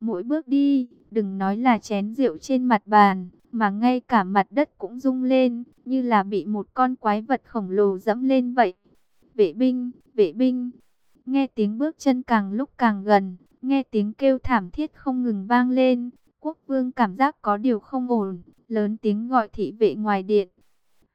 Mỗi bước đi, đừng nói là chén rượu trên mặt bàn, mà ngay cả mặt đất cũng rung lên, như là bị một con quái vật khổng lồ dẫm lên vậy. Vệ binh, vệ binh, nghe tiếng bước chân càng lúc càng gần, nghe tiếng kêu thảm thiết không ngừng vang lên. Quốc vương cảm giác có điều không ổn, lớn tiếng gọi thị vệ ngoài điện.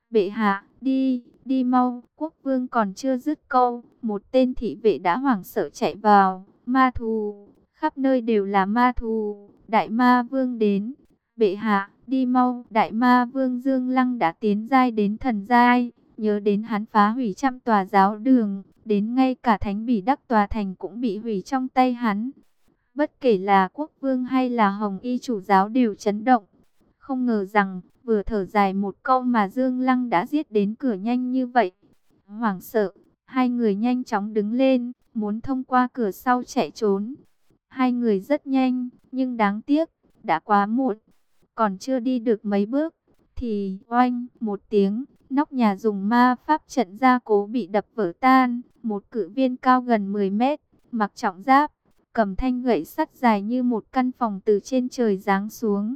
Bệ hạ, đi, đi mau, quốc vương còn chưa dứt câu, một tên thị vệ đã hoảng sợ chạy vào, ma thù, khắp nơi đều là ma thù, đại ma vương đến, bệ hạ, đi mau, đại ma vương Dương Lăng đã tiến giai đến thần giai, nhớ đến hắn phá hủy trăm tòa giáo đường, đến ngay cả thánh bỉ đắc tòa thành cũng bị hủy trong tay hắn. Bất kể là quốc vương hay là hồng y chủ giáo đều chấn động, không ngờ rằng vừa thở dài một câu mà Dương Lăng đã giết đến cửa nhanh như vậy. Hoảng sợ, hai người nhanh chóng đứng lên, muốn thông qua cửa sau chạy trốn. Hai người rất nhanh, nhưng đáng tiếc, đã quá muộn. Còn chưa đi được mấy bước, thì oanh một tiếng, nóc nhà dùng ma pháp trận ra cố bị đập vỡ tan. Một cự viên cao gần 10 mét, mặc trọng giáp, cầm thanh gậy sắt dài như một căn phòng từ trên trời giáng xuống.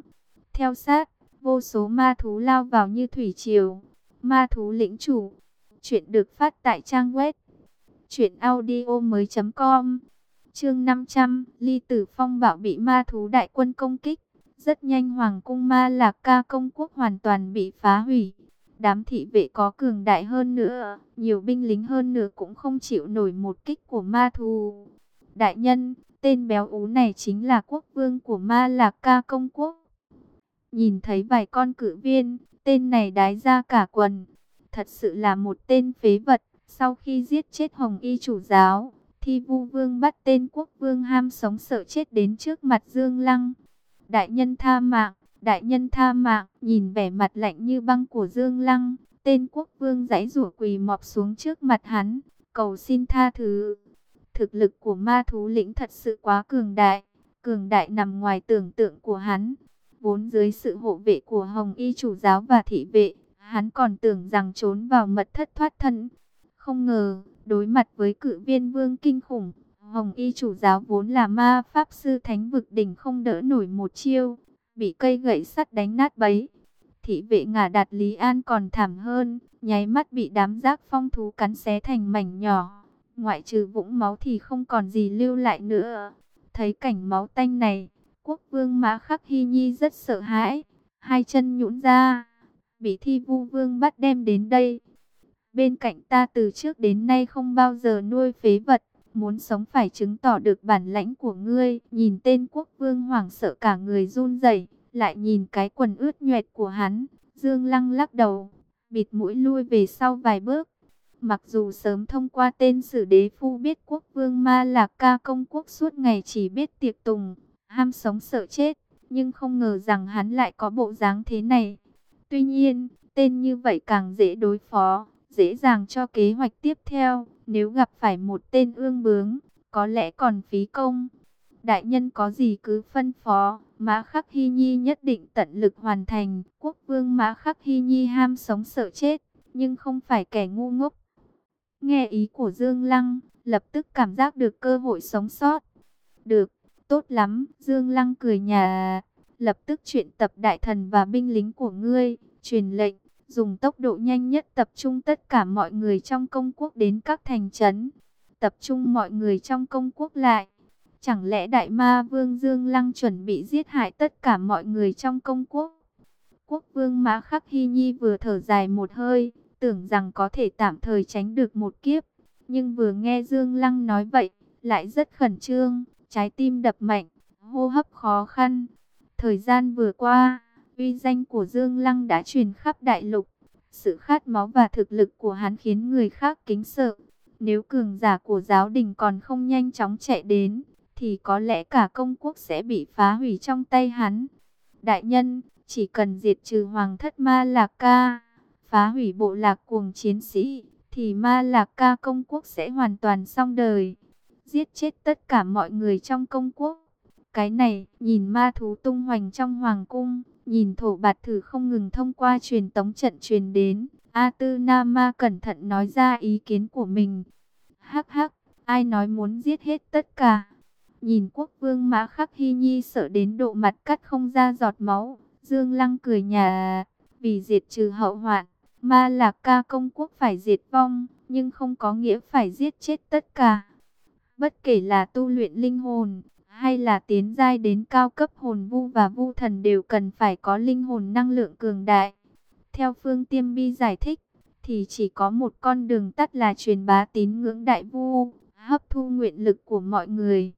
Theo sát, vô số ma thú lao vào như thủy triều. Ma thú lĩnh chủ. Chuyện được phát tại trang web. Chuyện audio mới com. Chương 500, Ly Tử Phong bảo bị ma thú đại quân công kích. Rất nhanh Hoàng cung ma lạc ca công quốc hoàn toàn bị phá hủy. Đám thị vệ có cường đại hơn nữa, nhiều binh lính hơn nữa cũng không chịu nổi một kích của ma thú. Đại nhân, tên béo ú này chính là quốc vương của ma lạc ca công quốc. Nhìn thấy vài con cự viên, tên này đái ra cả quần. Thật sự là một tên phế vật. Sau khi giết chết Hồng Y chủ giáo, Thi Vu Vương bắt tên quốc vương ham sống sợ chết đến trước mặt Dương Lăng. Đại nhân tha mạng, đại nhân tha mạng, nhìn vẻ mặt lạnh như băng của Dương Lăng, tên quốc vương giãy rủa quỳ mọp xuống trước mặt hắn, cầu xin tha thứ. Thực lực của ma thú lĩnh thật sự quá cường đại, cường đại nằm ngoài tưởng tượng của hắn. Vốn dưới sự hộ vệ của Hồng Y chủ giáo và thị vệ, hắn còn tưởng rằng trốn vào mật thất thoát thân. Không ngờ, đối mặt với cự viên vương kinh khủng, Hồng Y chủ giáo vốn là ma pháp sư thánh vực đỉnh không đỡ nổi một chiêu, bị cây gậy sắt đánh nát bấy. Thị vệ ngả đạt Lý An còn thảm hơn, nháy mắt bị đám giác phong thú cắn xé thành mảnh nhỏ. Ngoại trừ vũng máu thì không còn gì lưu lại nữa. Thấy cảnh máu tanh này, quốc vương Mã Khắc Hy Nhi rất sợ hãi, hai chân nhũn ra, bị thi vu vương bắt đem đến đây. Bên cạnh ta từ trước đến nay không bao giờ nuôi phế vật, muốn sống phải chứng tỏ được bản lãnh của ngươi. Nhìn tên quốc vương hoảng sợ cả người run rẩy, lại nhìn cái quần ướt nhuệt của hắn, Dương Lăng lắc đầu, bịt mũi lui về sau vài bước. Mặc dù sớm thông qua tên sử đế phu biết quốc vương ma lạc ca công quốc suốt ngày chỉ biết tiệc tùng, ham sống sợ chết, nhưng không ngờ rằng hắn lại có bộ dáng thế này. Tuy nhiên, tên như vậy càng dễ đối phó, dễ dàng cho kế hoạch tiếp theo, nếu gặp phải một tên ương bướng, có lẽ còn phí công. Đại nhân có gì cứ phân phó, Mã Khắc Hy Nhi nhất định tận lực hoàn thành. Quốc vương Mã Khắc Hy Nhi ham sống sợ chết, nhưng không phải kẻ ngu ngốc. Nghe ý của Dương Lăng, lập tức cảm giác được cơ hội sống sót. Được, tốt lắm, Dương Lăng cười nhà, lập tức chuyện tập đại thần và binh lính của ngươi, truyền lệnh, dùng tốc độ nhanh nhất tập trung tất cả mọi người trong công quốc đến các thành trấn, tập trung mọi người trong công quốc lại. Chẳng lẽ Đại Ma Vương Dương Lăng chuẩn bị giết hại tất cả mọi người trong công quốc? Quốc vương Mã Khắc Hy Nhi vừa thở dài một hơi, tưởng rằng có thể tạm thời tránh được một kiếp. Nhưng vừa nghe Dương Lăng nói vậy, lại rất khẩn trương, trái tim đập mạnh, hô hấp khó khăn. Thời gian vừa qua, uy danh của Dương Lăng đã truyền khắp đại lục. Sự khát máu và thực lực của hắn khiến người khác kính sợ. Nếu cường giả của giáo đình còn không nhanh chóng chạy đến, thì có lẽ cả công quốc sẽ bị phá hủy trong tay hắn. Đại nhân, chỉ cần diệt trừ hoàng thất ma lạc ca, phá hủy bộ lạc cuồng chiến sĩ, thì ma lạc ca công quốc sẽ hoàn toàn xong đời. Giết chết tất cả mọi người trong công quốc. Cái này, nhìn ma thú tung hoành trong hoàng cung, nhìn thổ bạt thử không ngừng thông qua truyền tống trận truyền đến. A Tư Na Ma cẩn thận nói ra ý kiến của mình. Hắc hắc, ai nói muốn giết hết tất cả. Nhìn quốc vương Mã Khắc Hy Nhi sợ đến độ mặt cắt không ra giọt máu. Dương Lăng cười nhà, vì diệt trừ hậu hoạn, ma lạc ca công quốc phải diệt vong, nhưng không có nghĩa phải giết chết tất cả. Bất kể là tu luyện linh hồn, hay là tiến giai đến cao cấp hồn vu và vu thần đều cần phải có linh hồn năng lượng cường đại. Theo Phương Tiêm Bi giải thích, thì chỉ có một con đường tắt là truyền bá tín ngưỡng đại vu, hấp thu nguyện lực của mọi người.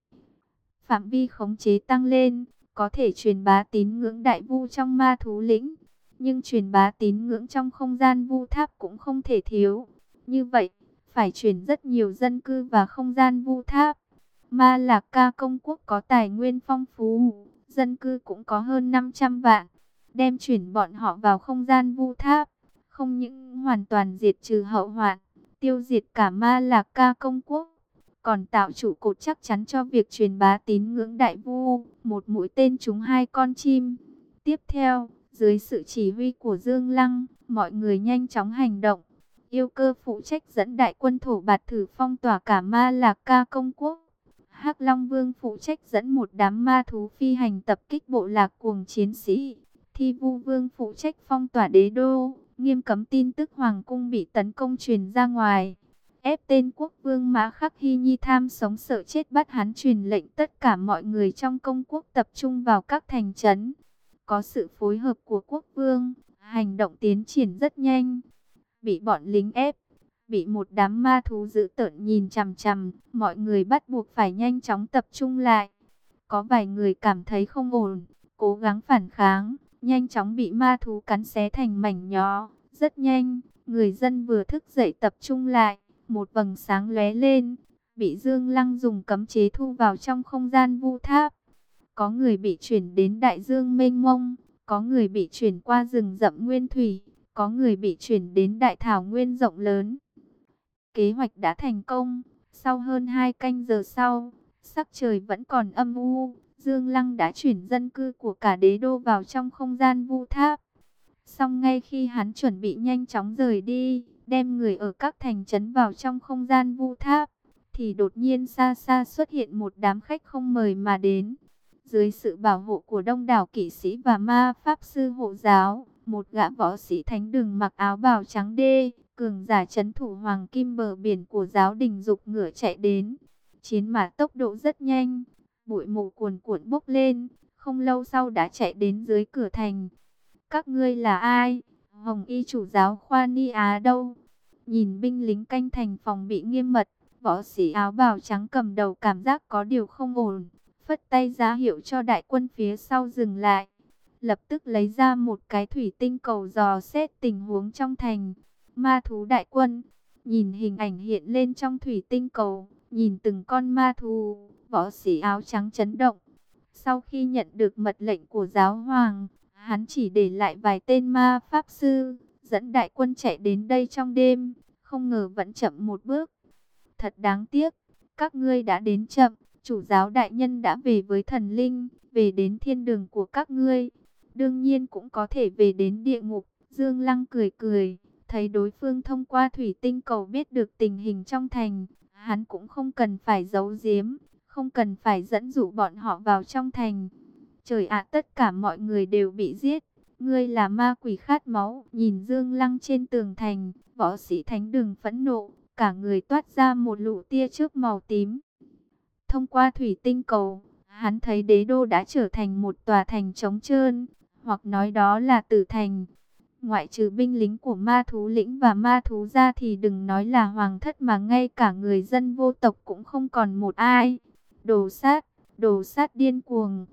Phạm vi khống chế tăng lên, có thể truyền bá tín ngưỡng đại vu trong ma thú lĩnh, nhưng truyền bá tín ngưỡng trong không gian vu tháp cũng không thể thiếu. Như vậy, phải truyền rất nhiều dân cư và không gian vu tháp. Ma Lạc Ca công quốc có tài nguyên phong phú, dân cư cũng có hơn 500 vạn. Đem chuyển bọn họ vào không gian vu tháp, không những hoàn toàn diệt trừ hậu hoạn, tiêu diệt cả Ma Lạc Ca công quốc, còn tạo trụ cột chắc chắn cho việc truyền bá tín ngưỡng đại vu, một mũi tên trúng hai con chim. Tiếp theo, dưới sự chỉ huy của Dương Lăng, mọi người nhanh chóng hành động. Yêu cơ phụ trách dẫn đại quân thổ bạt thử phong tỏa cả Ma Lạc Ca công quốc. Hắc Long Vương phụ trách dẫn một đám ma thú phi hành tập kích bộ lạc cuồng chiến sĩ. Thi Vu Vương phụ trách phong tỏa đế đô, nghiêm cấm tin tức hoàng cung bị tấn công truyền ra ngoài. Ép tên quốc vương Mã Khắc Hy Nhi tham sống sợ chết bắt hắn truyền lệnh tất cả mọi người trong công quốc tập trung vào các thành trấn. Có sự phối hợp của quốc vương, hành động tiến triển rất nhanh. Bị bọn lính ép, bị một đám ma thú dữ tợn nhìn chằm chằm, mọi người bắt buộc phải nhanh chóng tập trung lại. Có vài người cảm thấy không ổn, cố gắng phản kháng, nhanh chóng bị ma thú cắn xé thành mảnh nhỏ. Rất nhanh, người dân vừa thức dậy tập trung lại, một vầng sáng lóe lên, bị Dương Lăng dùng cấm chế thu vào trong không gian vu tháp. Có người bị chuyển đến đại dương mênh mông, có người bị chuyển qua rừng rậm nguyên thủy, có người bị chuyển đến đại thảo nguyên rộng lớn. Kế hoạch đã thành công, sau hơn 2 canh giờ sau, sắc trời vẫn còn âm u, Dương Lăng đã chuyển dân cư của cả đế đô vào trong không gian vu tháp. Xong ngay khi hắn chuẩn bị nhanh chóng rời đi, đem người ở các thành trấn vào trong không gian vu tháp, thì đột nhiên xa xa xuất hiện một đám khách không mời mà đến. Dưới sự bảo hộ của đông đảo kỵ sĩ và ma pháp sư hộ giáo, một gã võ sĩ thánh đường mặc áo bào trắng đê, cường giả chấn thủ hoàng kim bờ biển của giáo đình dục ngựa chạy đến. Chiến mã tốc độ rất nhanh, bụi mù cuồn cuộn bốc lên, không lâu sau đã chạy đến dưới cửa thành. Các ngươi là ai? Hồng y chủ giáo khoa ni á đâu? Nhìn binh lính canh thành phòng bị nghiêm mật, võ sĩ áo bào trắng cầm đầu cảm giác có điều không ổn. Phất tay giá hiệu cho đại quân phía sau dừng lại. Lập tức lấy ra một cái thủy tinh cầu dò xét tình huống trong thành. Ma thú đại quân, nhìn hình ảnh hiện lên trong thủy tinh cầu, nhìn từng con ma thú, võ sĩ áo trắng chấn động. Sau khi nhận được mật lệnh của giáo hoàng, hắn chỉ để lại vài tên ma pháp sư, dẫn đại quân chạy đến đây trong đêm, không ngờ vẫn chậm một bước. Thật đáng tiếc, các ngươi đã đến chậm, chủ giáo đại nhân đã về với thần linh, về đến thiên đường của các ngươi. Đương nhiên cũng có thể về đến địa ngục, Dương Lăng cười cười, thấy đối phương thông qua thủy tinh cầu biết được tình hình trong thành, hắn cũng không cần phải giấu giếm, không cần phải dẫn dụ bọn họ vào trong thành. Trời ạ tất cả mọi người đều bị giết, Ngươi là ma quỷ khát máu, nhìn Dương Lăng trên tường thành, võ sĩ thánh đường phẫn nộ, cả người toát ra một lụ tia trước màu tím. Thông qua thủy tinh cầu, hắn thấy đế đô đã trở thành một tòa thành trống trơn, hoặc nói đó là tử thành. Ngoại trừ binh lính của ma thú lĩnh và ma thú ra thì đừng nói là hoàng thất mà ngay cả người dân vô tộc cũng không còn một ai. Đồ sát, đồ sát điên cuồng,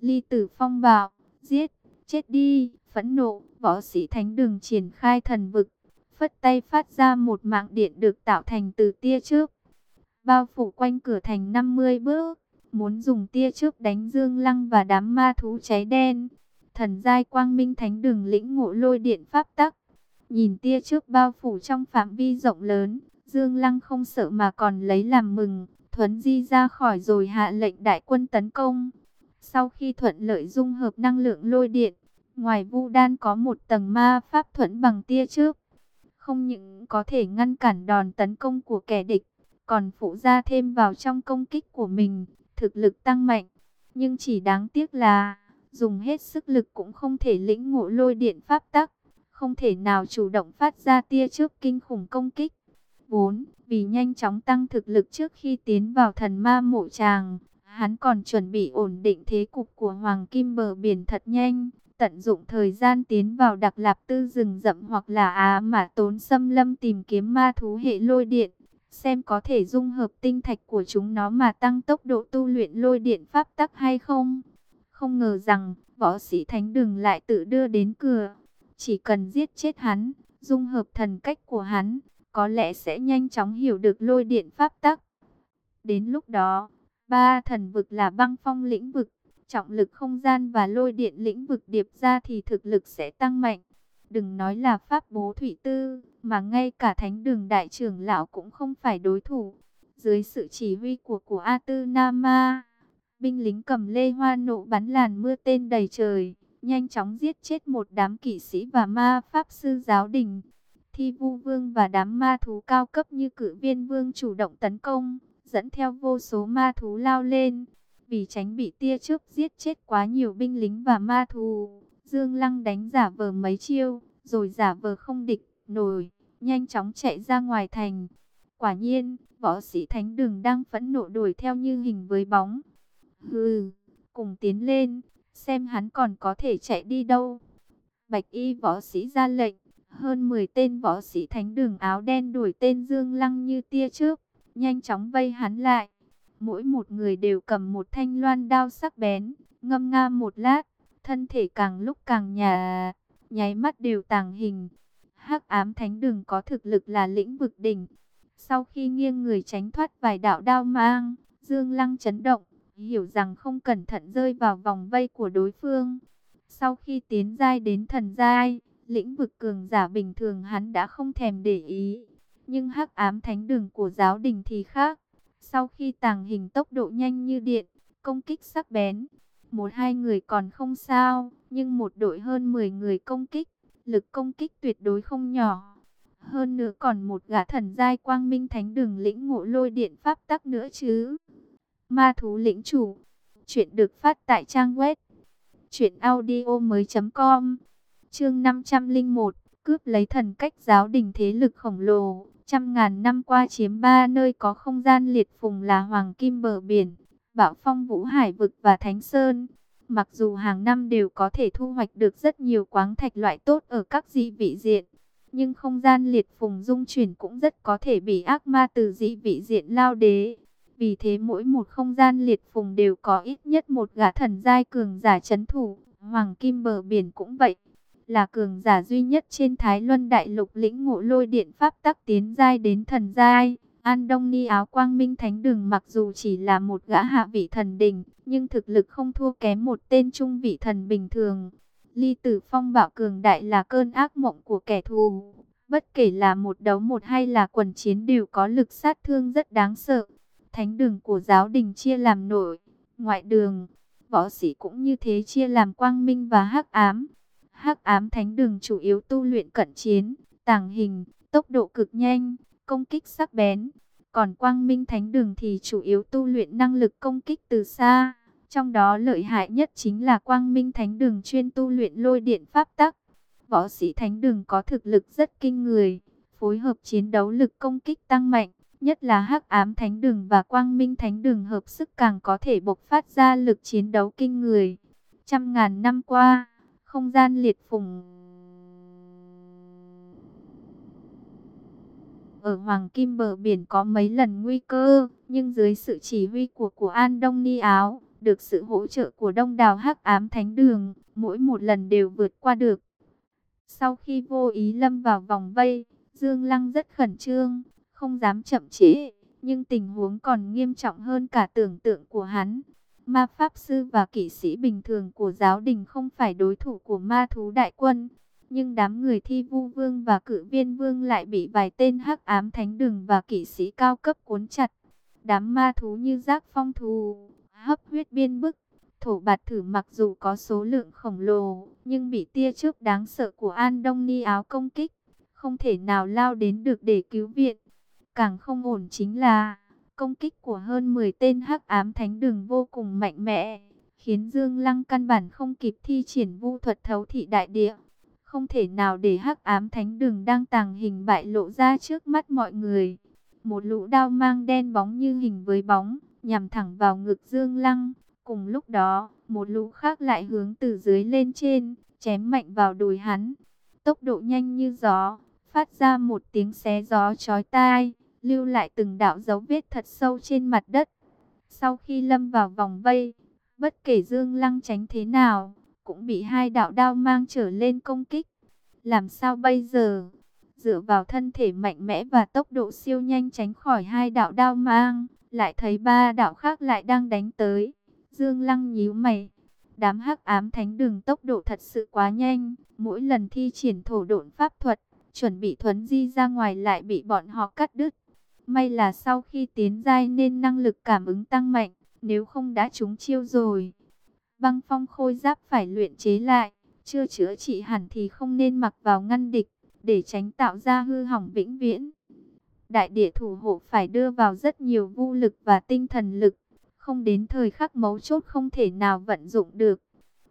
ly tử phong bạo, giết, chết đi, phẫn nộ, võ sĩ thánh đường triển khai thần vực, phất tay phát ra một mạng điện được tạo thành từ tia trước, bao phủ quanh cửa thành 50 bước, muốn dùng tia trước đánh Dương Lăng và đám ma thú cháy đen. Thần giai quang minh thánh đường lĩnh ngộ lôi điện pháp tắc, nhìn tia trước bao phủ trong phạm vi rộng lớn, Dương Lăng không sợ mà còn lấy làm mừng, thuấn di ra khỏi rồi hạ lệnh đại quân tấn công. Sau khi thuận lợi dung hợp năng lượng lôi điện, Ngoài vu đan có một tầng ma pháp thuẫn bằng tia trước. Không những có thể ngăn cản đòn tấn công của kẻ địch, còn phụ ra thêm vào trong công kích của mình. thực lực tăng mạnh. Nhưng chỉ đáng tiếc là, dùng hết sức lực cũng không thể lĩnh ngộ lôi điện pháp tắc, không thể nào chủ động phát ra tia trước kinh khủng công kích. 4. Vì nhanh chóng tăng thực lực trước khi tiến vào thần ma mộ tràng, hắn còn chuẩn bị ổn định thế cục của Hoàng Kim bờ biển thật nhanh, tận dụng thời gian tiến vào đặc lạp tư rừng rậm hoặc là á mà tốn xâm lâm tìm kiếm ma thú hệ lôi điện, xem có thể dung hợp tinh thạch của chúng nó mà tăng tốc độ tu luyện lôi điện pháp tắc hay không. Không ngờ rằng, võ sĩ thánh đường lại tự đưa đến cửa. Chỉ cần giết chết hắn, dung hợp thần cách của hắn, có lẽ sẽ nhanh chóng hiểu được lôi điện pháp tắc. Đến lúc đó, ba thần vực là băng phong lĩnh vực, trọng lực không gian và lôi điện lĩnh vực điệp ra thì thực lực sẽ tăng mạnh. Đừng nói là pháp bố thủy tư, mà ngay cả thánh đường đại trưởng lão cũng không phải đối thủ. Dưới sự chỉ huy của của A Tư Nama, binh lính cầm lê hoa nộ bắn làn mưa tên đầy trời, nhanh chóng giết chết một đám kỵ sĩ và ma pháp sư giáo đình. Thi vu vương và đám ma thú cao cấp như cử viên vương chủ động tấn công, dẫn theo vô số ma thú lao lên. Vì tránh bị tia chớp giết chết quá nhiều binh lính và ma thú, Dương Lăng đánh giả vờ mấy chiêu, rồi giả vờ không địch, nổi, nhanh chóng chạy ra ngoài thành. Quả nhiên, võ sĩ thánh đường đang phẫn nộ đuổi theo như hình với bóng. Hừ, cùng tiến lên, xem hắn còn có thể chạy đi đâu. Bạch y võ sĩ ra lệnh, hơn 10 tên võ sĩ thánh đường áo đen đuổi tên Dương Lăng như tia trước, nhanh chóng vây hắn lại. Mỗi một người đều cầm một thanh loan đao sắc bén, ngâm nga một lát, thân thể càng lúc càng nhà, nháy mắt đều tàng hình. Hắc ám thánh đường có thực lực là lĩnh vực đỉnh. Sau khi nghiêng người tránh thoát vài đạo đao mang, Dương Lăng chấn động, hiểu rằng không cẩn thận rơi vào vòng vây của đối phương. Sau khi tiến giai đến thần giai, lĩnh vực cường giả bình thường hắn đã không thèm để ý. Nhưng hắc ám thánh đường của giáo đình thì khác. Sau khi tàng hình tốc độ nhanh như điện, công kích sắc bén, một hai người còn không sao, nhưng một đội hơn 10 người công kích, lực công kích tuyệt đối không nhỏ. Hơn nữa còn một gã thần giai quang minh thánh đường lĩnh ngộ lôi điện pháp tắc nữa chứ. Ma thú lĩnh chủ, chuyện được phát tại trang web truyệnaudiomoi.com. Chương 501, cướp lấy thần cách giáo đình thế lực khổng lồ, trăm ngàn năm qua chiếm ba nơi có không gian liệt phùng là Hoàng Kim bờ biển, Bảo Phong Vũ Hải vực và Thánh Sơn. Mặc dù hàng năm đều có thể thu hoạch được rất nhiều quáng thạch loại tốt ở các dị vị diện, nhưng không gian liệt phùng dung chuyển cũng rất có thể bị ác ma từ dị vị diện lao đế. Vì thế mỗi một không gian liệt phùng đều có ít nhất một gã thần giai cường giả chấn thủ, Hoàng Kim bờ biển cũng vậy. Là cường giả duy nhất trên Thái Luân Đại Lục lĩnh ngộ lôi điện pháp tắc tiến giai đến thần giai. An Đông Ni áo quang minh thánh đường mặc dù chỉ là một gã hạ vị thần đình, nhưng thực lực không thua kém một tên trung vị thần bình thường. Ly tử phong bạo cường đại là cơn ác mộng của kẻ thù. Bất kể là một đấu một hay là quần chiến đều có lực sát thương rất đáng sợ. Thánh đường của giáo đình chia làm nội, ngoại đường. Võ sĩ cũng như thế chia làm quang minh và hắc ám. Hắc ám thánh đường chủ yếu tu luyện cận chiến, tàng hình, tốc độ cực nhanh công kích sắc bén. Còn quang minh thánh đường thì chủ yếu tu luyện năng lực công kích từ xa. Trong đó lợi hại nhất chính là quang minh thánh đường chuyên tu luyện lôi điện pháp tắc. Võ sĩ thánh đường có thực lực rất kinh người, phối hợp chiến đấu lực công kích tăng mạnh. Nhất là hắc ám thánh đường và quang minh thánh đường hợp sức càng có thể bộc phát ra lực chiến đấu kinh người. Trăm ngàn năm qua, không gian liệt phùng ở Hoàng Kim bờ biển có mấy lần nguy cơ, nhưng dưới sự chỉ huy của của An Đông Ni Áo, được sự hỗ trợ của Đông Đào Hắc Ám Thánh Đường, mỗi một lần đều vượt qua được. Sau khi vô ý lâm vào vòng vây, Dương Lăng rất khẩn trương, không dám chậm trễ, nhưng tình huống còn nghiêm trọng hơn cả tưởng tượng của hắn. Ma Pháp Sư và kỵ sĩ bình thường của giáo đình không phải đối thủ của ma thú đại quân, nhưng đám người thi vu vương và cử viên vương lại bị vài tên hắc ám thánh đường và kỵ sĩ cao cấp cuốn chặt. Đám ma thú như giác phong thù, hấp huyết biên bức, thổ bạt thử mặc dù có số lượng khổng lồ, nhưng bị tia chớp đáng sợ của An Đông Ni áo công kích, không thể nào lao đến được để cứu viện. Càng không ổn chính là, công kích của hơn 10 tên hắc ám thánh đường vô cùng mạnh mẽ, khiến Dương Lăng căn bản không kịp thi triển vu thuật thấu thị đại địa. Không thể nào để hắc ám thánh đường đang tàng hình bại lộ ra trước mắt mọi người. Một lũ đao mang đen bóng như hình với bóng, nhằm thẳng vào ngực Dương Lăng. Cùng lúc đó, một lũ khác lại hướng từ dưới lên trên, chém mạnh vào đùi hắn. Tốc độ nhanh như gió, phát ra một tiếng xé gió chói tai, lưu lại từng đạo dấu vết thật sâu trên mặt đất. Sau khi lâm vào vòng vây, bất kể Dương Lăng tránh thế nào, cũng bị hai đạo đao mang trở lên công kích. Làm sao bây giờ? Dựa vào thân thể mạnh mẽ và tốc độ siêu nhanh tránh khỏi hai đạo đao mang, lại thấy ba đạo khác lại đang đánh tới. Dương Lăng nhíu mày. Đám hắc ám thánh đường tốc độ thật sự quá nhanh, mỗi lần thi triển thổ độn pháp thuật, chuẩn bị thuấn di ra ngoài lại bị bọn họ cắt đứt. May là sau khi tiến giai nên năng lực cảm ứng tăng mạnh, nếu không đã trúng chiêu rồi. Băng phong khôi giáp phải luyện chế lại, chưa chữa trị hẳn thì không nên mặc vào ngăn địch, để tránh tạo ra hư hỏng vĩnh viễn. Đại địa thủ hộ phải đưa vào rất nhiều vũ lực và tinh thần lực, không đến thời khắc mấu chốt không thể nào vận dụng được.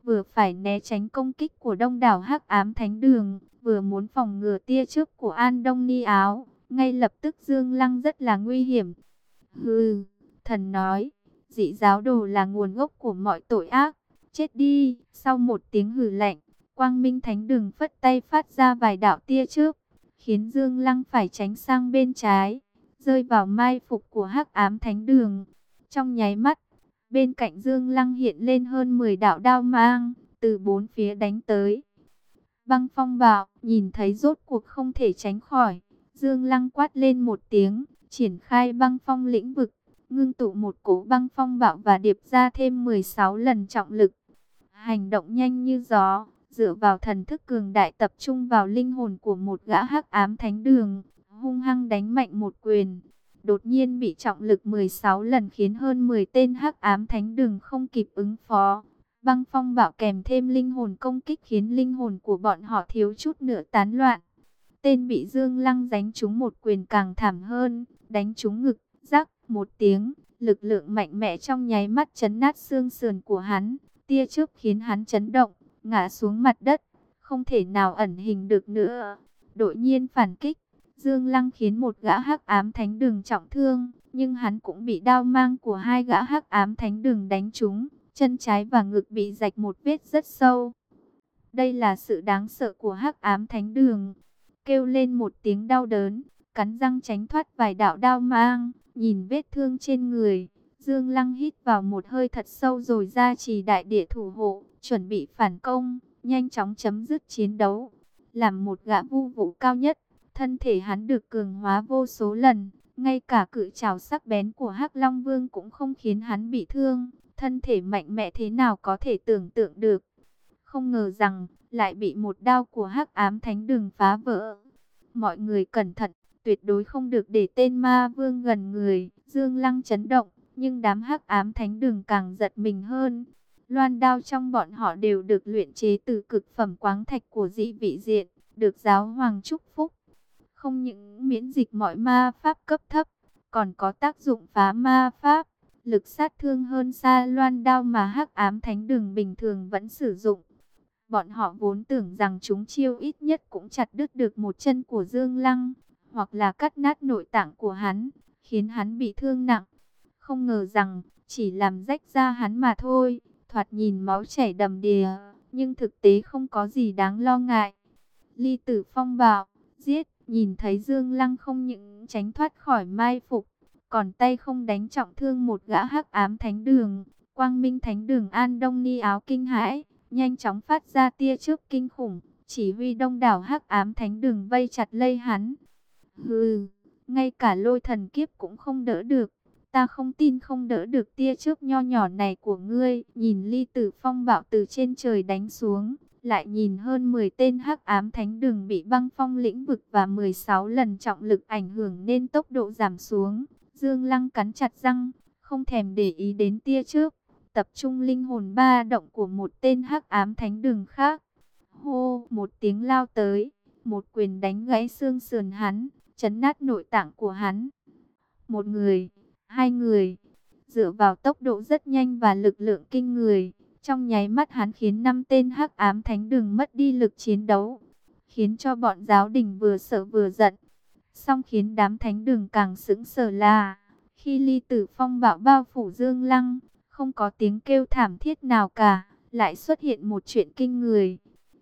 Vừa phải né tránh công kích của đông đảo hắc ám thánh đường, vừa muốn phòng ngừa tia trước của An Đông Ni Áo, ngay lập tức Dương Lăng rất là nguy hiểm. Hừ, thần nói, dị giáo đồ là nguồn gốc của mọi tội ác, chết đi. Sau một tiếng hừ lạnh, Quang Minh Thánh Đường phất tay phát ra vài đạo tia trước, khiến Dương Lăng phải tránh sang bên trái, rơi vào mai phục của Hắc Ám Thánh Đường. Trong nháy mắt, bên cạnh Dương Lăng hiện lên hơn 10 đạo đao mang, từ bốn phía đánh tới. Băng phong bạo, nhìn thấy rốt cuộc không thể tránh khỏi. Dương Lăng quát lên một tiếng, triển khai băng phong lĩnh vực, ngưng tụ một cổ băng phong bạo và điệp ra thêm 16 lần trọng lực. Hành động nhanh như gió, dựa vào thần thức cường đại tập trung vào linh hồn của một gã hắc ám thánh đường, hung hăng đánh mạnh một quyền. Đột nhiên bị trọng lực 16 lần khiến hơn 10 tên hắc ám thánh đường không kịp ứng phó. Băng phong bạo kèm thêm linh hồn công kích khiến linh hồn của bọn họ thiếu chút nữa tán loạn. Tên bị Dương Lăng đánh trúng một quyền càng thảm hơn, đánh trúng ngực, rắc một tiếng, lực lượng mạnh mẽ trong nháy mắt chấn nát xương sườn của hắn, tia chớp khiến hắn chấn động, ngã xuống mặt đất, không thể nào ẩn hình được nữa. Đội nhiên phản kích, Dương Lăng khiến một gã hắc ám thánh đường trọng thương, nhưng hắn cũng bị đao mang của hai gã hắc ám thánh đường đánh trúng, chân trái và ngực bị rạch một vết rất sâu. Đây là sự đáng sợ của hắc ám thánh đường. Kêu lên một tiếng đau đớn, cắn răng tránh thoát vài đạo đao mang, nhìn vết thương trên người. Dương Lăng hít vào một hơi thật sâu rồi ra trì đại địa thủ hộ, chuẩn bị phản công, nhanh chóng chấm dứt chiến đấu. Làm một gã vu vũ cao nhất, thân thể hắn được cường hóa vô số lần, ngay cả cự trào sắc bén của Hắc Long Vương cũng không khiến hắn bị thương, thân thể mạnh mẽ thế nào có thể tưởng tượng được. Không ngờ rằng, lại bị một đao của Hắc Ám Thánh Đường phá vỡ. Mọi người cẩn thận, tuyệt đối không được để tên ma vương gần người. Dương Lăng chấn động, nhưng đám Hắc Ám Thánh Đường càng giật mình hơn. Loan đao trong bọn họ đều được luyện chế từ cực phẩm quáng thạch của dị vị diện, được giáo hoàng chúc phúc. Không những miễn dịch mọi ma pháp cấp thấp, còn có tác dụng phá ma pháp, lực sát thương hơn xa loan đao mà hắc ám thánh đường bình thường vẫn sử dụng. Bọn họ vốn tưởng rằng chúng chiêu ít nhất cũng chặt đứt được một chân của Dương Lăng, hoặc là cắt nát nội tạng của hắn, khiến hắn bị thương nặng. Không ngờ rằng, chỉ làm rách da hắn mà thôi thoạt nhìn máu chảy đầm đìa, nhưng thực tế không có gì đáng lo ngại. Ly tử phong bảo, giết, nhìn thấy Dương Lăng không những tránh thoát khỏi mai phục, còn tay không đánh trọng thương một gã hắc ám thánh đường, quang minh thánh đường an đông ni áo kinh hãi, nhanh chóng phát ra tia trước kinh khủng, chỉ huy đông đảo hắc ám thánh đường vây chặt lây hắn. Hừ, ngay cả lôi thần kiếp cũng không đỡ được. Ta không tin không đỡ được tia trước nho nhỏ này của ngươi. Nhìn ly tử phong bạo từ trên trời đánh xuống. Lại nhìn hơn 10 tên hắc ám thánh đường bị băng phong lĩnh vực và 16 lần trọng lực ảnh hưởng nên tốc độ giảm xuống. Dương Lăng cắn chặt răng, không thèm để ý đến tia trước. Tập trung linh hồn ba động của một tên hắc ám thánh đường khác. Hô, một tiếng lao tới, một quyền đánh gãy xương sườn hắn, chấn nát nội tạng của hắn. Một người Hai người, dựa vào tốc độ rất nhanh và lực lượng kinh người, trong nháy mắt hắn khiến năm tên hắc ám thánh đường mất đi lực chiến đấu, khiến cho bọn giáo đình vừa sợ vừa giận. Song khiến đám thánh đường càng sững sờ là, khi ly tử phong bạo bao phủ dương lăng, không có tiếng kêu thảm thiết nào cả, lại xuất hiện một chuyện kinh người.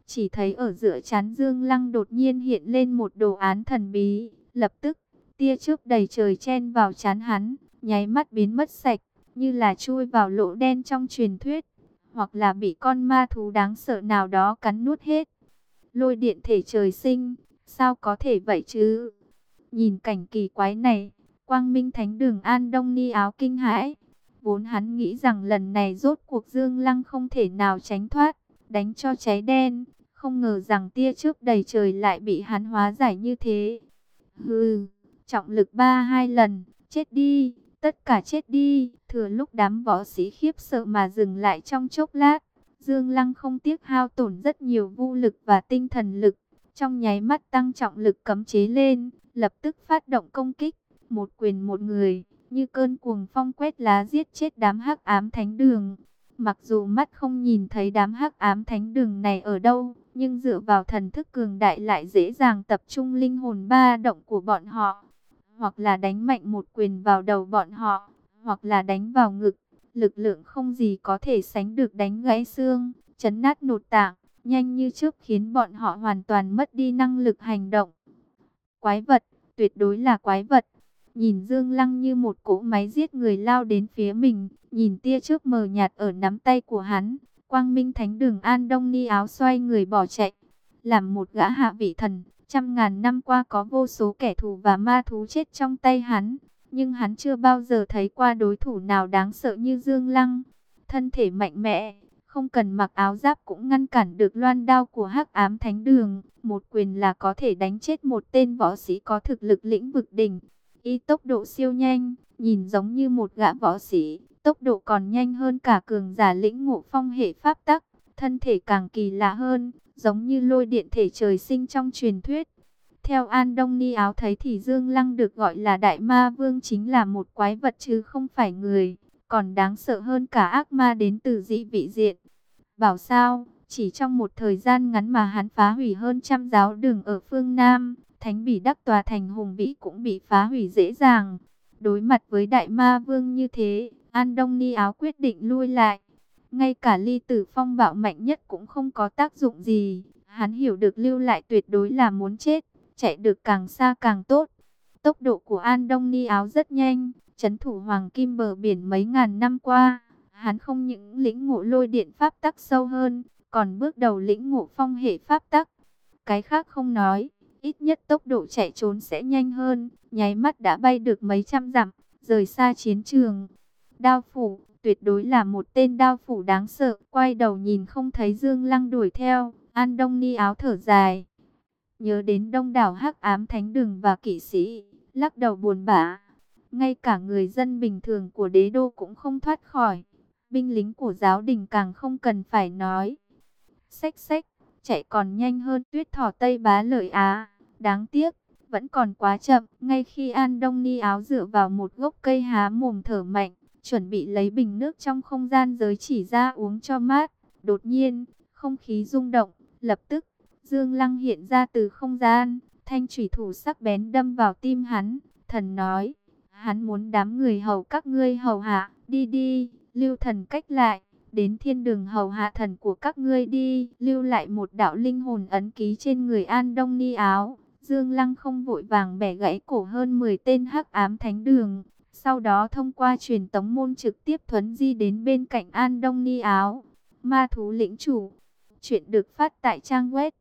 Chỉ thấy ở giữa chán dương lăng đột nhiên hiện lên một đồ án thần bí, lập tức, tia chớp đầy trời chen vào chán hắn, nháy mắt biến mất sạch, như là chui vào lỗ đen trong truyền thuyết, hoặc là bị con ma thú đáng sợ nào đó cắn nuốt hết. Lôi điện thể trời sinh, sao có thể vậy chứ? Nhìn cảnh kỳ quái này, Quang Minh Thánh Đường An Đông Ni áo kinh hãi. Vốn hắn nghĩ rằng lần này rốt cuộc Dương Lăng không thể nào tránh thoát, đánh cho cháy đen. Không ngờ rằng tia trước đầy trời lại bị hắn hóa giải như thế. Hừ, trọng lực ba hai lần, chết đi, tất cả chết đi. Thừa lúc đám võ sĩ khiếp sợ mà dừng lại trong chốc lát. Dương Lăng không tiếc hao tổn rất nhiều vũ lực và tinh thần lực. Trong nháy mắt tăng trọng lực cấm chế lên, lập tức phát động công kích. Một quyền một người, như cơn cuồng phong quét lá giết chết đám hắc ám thánh đường. Mặc dù mắt không nhìn thấy đám hắc ám thánh đường này ở đâu, nhưng dựa vào thần thức cường đại lại dễ dàng tập trung linh hồn ba động của bọn họ. Hoặc là đánh mạnh một quyền vào đầu bọn họ, hoặc là đánh vào ngực. Lực lượng không gì có thể sánh được đánh gãy xương, chấn nát nột tạng, nhanh như trước khiến bọn họ hoàn toàn mất đi năng lực hành động. Quái vật, tuyệt đối là quái vật. Nhìn Dương Lăng như một cỗ máy giết người lao đến phía mình, nhìn tia trước mờ nhạt ở nắm tay của hắn, Quang Minh Thánh Đường An Đông Ni áo xoay người bỏ chạy. Làm một gã hạ vị thần, trăm ngàn năm qua có vô số kẻ thù và ma thú chết trong tay hắn. Nhưng hắn chưa bao giờ thấy qua đối thủ nào đáng sợ như Dương Lăng. Thân thể mạnh mẽ, không cần mặc áo giáp cũng ngăn cản được loan đao của hắc ám thánh đường. Một quyền là có thể đánh chết một tên võ sĩ có thực lực lĩnh vực đỉnh. Y tốc độ siêu nhanh, nhìn giống như một gã võ sĩ, tốc độ còn nhanh hơn cả cường giả lĩnh ngộ phong hệ pháp tắc, thân thể càng kỳ lạ hơn, giống như lôi điện thể trời sinh trong truyền thuyết. Theo An Đông Ni áo thấy thì Dương Lăng được gọi là Đại Ma Vương chính là một quái vật chứ không phải người, còn đáng sợ hơn cả ác ma đến từ dị vị diện. Bảo sao, chỉ trong một thời gian ngắn mà hắn phá hủy hơn trăm giáo đường ở phương Nam, Thánh Bỉ Đắc tòa thành hùng vĩ cũng bị phá hủy dễ dàng. Đối mặt với Đại Ma Vương như thế, An Đông Ni áo quyết định lui lại. Ngay cả ly tử phong bạo mạnh nhất cũng không có tác dụng gì. Hắn hiểu được lưu lại tuyệt đối là muốn chết, chạy được càng xa càng tốt. Tốc độ của An Đông Ni áo rất nhanh, chấn thủ hoàng kim bờ biển mấy ngàn năm qua. Hắn không những lĩnh ngộ lôi điện pháp tắc sâu hơn, còn bước đầu lĩnh ngộ phong hệ pháp tắc. Cái khác không nói, ít nhất tốc độ chạy trốn sẽ nhanh hơn, nháy mắt đã bay được mấy trăm dặm, rời xa chiến trường. Đao phủ, tuyệt đối là một tên đao phủ đáng sợ, quay đầu nhìn không thấy Dương Lăng đuổi theo, An Đông Ni áo thở dài. Nhớ đến đông đảo hắc ám thánh đường và kỵ sĩ, lắc đầu buồn bã. Ngay cả người dân bình thường của đế đô cũng không thoát khỏi. Binh lính của giáo đình càng không cần phải nói. Xách xách, chạy còn nhanh hơn tuyết thỏ Tây Bá Lợi Á. Đáng tiếc, vẫn còn quá chậm. Ngay khi An Đông Ni áo dựa vào một gốc cây há mồm thở mạnh, chuẩn bị lấy bình nước trong không gian giới chỉ ra uống cho mát. Đột nhiên, không khí rung động, lập tức, Dương Lăng hiện ra từ không gian, thanh thủy thủ sắc bén đâm vào tim hắn. Thần nói, hắn muốn đám người hầu các ngươi hầu hạ, đi đi, lưu thần cách lại đến thiên đường hầu hạ thần của các ngươi đi, lưu lại một đạo linh hồn ấn ký trên người An Đông Ni áo. Dương Lăng không vội vàng bẻ gãy cổ hơn 10 tên hắc ám thánh đường, sau đó thông qua truyền tống môn trực tiếp thuấn di đến bên cạnh An Đông Ni áo. Ma thú lĩnh chủ, chuyện được phát tại trang web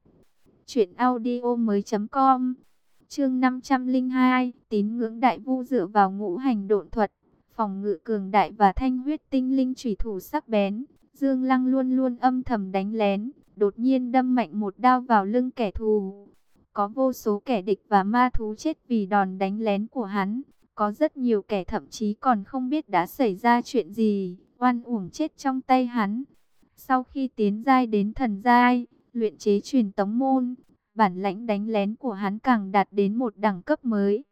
truyệnaudiomoi.com. Chương 502, tín ngưỡng đại vu dựa vào ngũ hành độn thuật phòng ngự cường đại và thanh huyết tinh linh chủy thủ sắc bén. Dương Lăng luôn luôn âm thầm đánh lén, đột nhiên đâm mạnh một đao vào lưng kẻ thù. Có vô số kẻ địch và ma thú chết vì đòn đánh lén của hắn. Có rất nhiều kẻ thậm chí còn không biết đã xảy ra chuyện gì, oan uổng chết trong tay hắn. Sau khi tiến giai đến thần giai, luyện chế truyền tống môn, bản lãnh đánh lén của hắn càng đạt đến một đẳng cấp mới.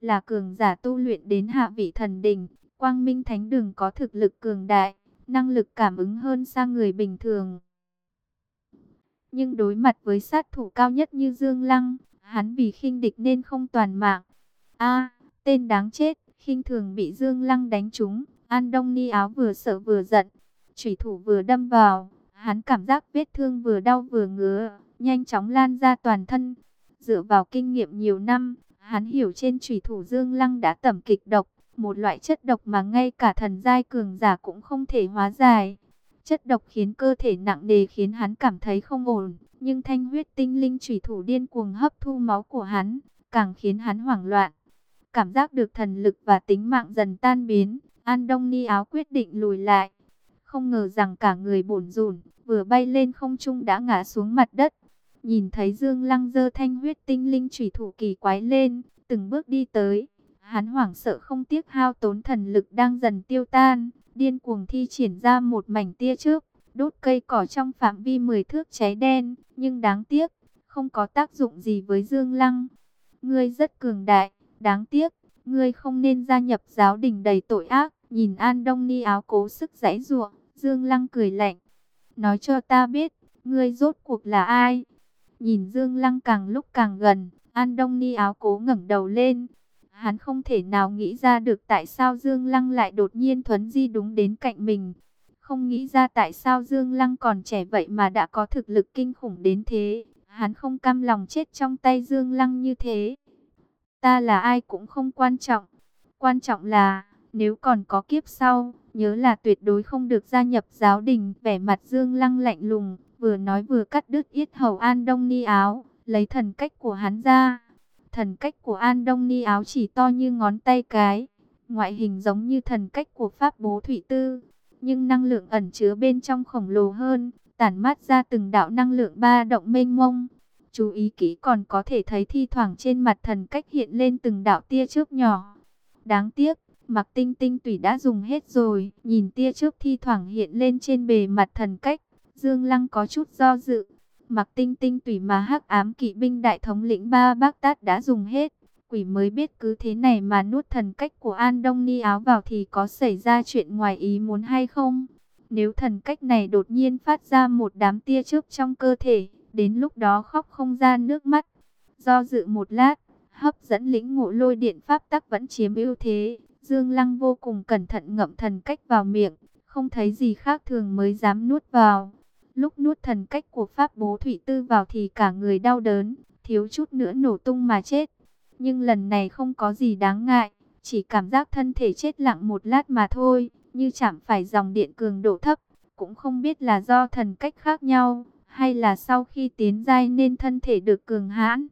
là cường giả tu luyện đến hạ vị thần đỉnh. Quang Minh Thánh Đường có thực lực cường đại, năng lực cảm ứng hơn xa người bình thường. Nhưng đối mặt với sát thủ cao nhất như Dương Lăng, hắn vì khinh địch nên không toàn mạng. A, tên đáng chết, khinh thường bị Dương Lăng đánh trúng, An Đông Ni áo vừa sợ vừa giận, chủy thủ vừa đâm vào, hắn cảm giác vết thương vừa đau vừa ngứa, nhanh chóng lan ra toàn thân. Dựa vào kinh nghiệm nhiều năm, hắn hiểu trên chủy thủ Dương Lăng đã tẩm kịch độc, một loại chất độc mà ngay cả thần giai cường giả cũng không thể hóa giải. Chất độc khiến cơ thể nặng nề khiến hắn cảm thấy không ổn, nhưng thanh huyết tinh linh chủy thủ điên cuồng hấp thu máu của hắn, càng khiến hắn hoảng loạn. Cảm giác được thần lực và tính mạng dần tan biến, An Đông Ni áo quyết định lùi lại. Không ngờ rằng cả người bổn rùn, vừa bay lên không trung đã ngã xuống mặt đất. Nhìn thấy Dương Lăng dơ thanh huyết tinh linh chủy thủ kỳ quái lên, từng bước đi tới. Hắn hoảng sợ không tiếc hao tốn thần lực đang dần tiêu tan, điên cuồng thi triển ra một mảnh tia trước, đốt cây cỏ trong phạm vi 10 thước cháy đen, nhưng đáng tiếc, không có tác dụng gì với Dương Lăng. Ngươi rất cường đại, đáng tiếc, ngươi không nên gia nhập giáo đình đầy tội ác. Nhìn An Đông Ni áo cố sức giãy giụa, Dương Lăng cười lạnh. Nói cho ta biết, ngươi rốt cuộc là ai? Nhìn Dương Lăng càng lúc càng gần, An Đông Ni áo cố ngẩng đầu lên. Hắn không thể nào nghĩ ra được tại sao Dương Lăng lại đột nhiên thuấn di đúng đến cạnh mình. Không nghĩ ra tại sao Dương Lăng còn trẻ vậy mà đã có thực lực kinh khủng đến thế. Hắn không cam lòng chết trong tay Dương Lăng như thế. Ta là ai cũng không quan trọng. Quan trọng là, nếu còn có kiếp sau, nhớ là tuyệt đối không được gia nhập giáo đình. Vẻ mặt Dương Lăng lạnh lùng, vừa nói vừa cắt đứt yết hầu An Đông Ni áo, lấy thần cách của hắn ra. Thần cách của An Đông Ni áo chỉ to như ngón tay cái, ngoại hình giống như thần cách của Pháp Bố Thủy Tư, nhưng năng lượng ẩn chứa bên trong khổng lồ hơn, tản mát ra từng đạo năng lượng ba động mênh mông. Chú ý kỹ còn có thể thấy thi thoảng trên mặt thần cách hiện lên từng đạo tia chớp nhỏ. Đáng tiếc, mặc tinh tinh tủy đã dùng hết rồi, nhìn tia chớp thi thoảng hiện lên trên bề mặt thần cách. Dương Lăng có chút do dự, mặc tinh tinh tùy mà hắc ám kỵ binh đại thống lĩnh ba bác tát đã dùng hết. Quỷ mới biết cứ thế này mà nuốt thần cách của An Đông Ni áo vào thì có xảy ra chuyện ngoài ý muốn hay không? Nếu thần cách này đột nhiên phát ra một đám tia chớp trong cơ thể, đến lúc đó khóc không ra nước mắt. Do dự một lát, hấp dẫn lĩnh ngộ lôi điện pháp tắc vẫn chiếm ưu thế. Dương Lăng vô cùng cẩn thận ngậm thần cách vào miệng, không thấy gì khác thường mới dám nuốt vào. Lúc nuốt thần cách của Pháp Bố Thủy Tư vào thì cả người đau đớn, thiếu chút nữa nổ tung mà chết. Nhưng lần này không có gì đáng ngại, chỉ cảm giác thân thể chết lặng một lát mà thôi, như chạm phải dòng điện cường độ thấp. Cũng không biết là do thần cách khác nhau, hay là sau khi tiến giai nên thân thể được cường hãn.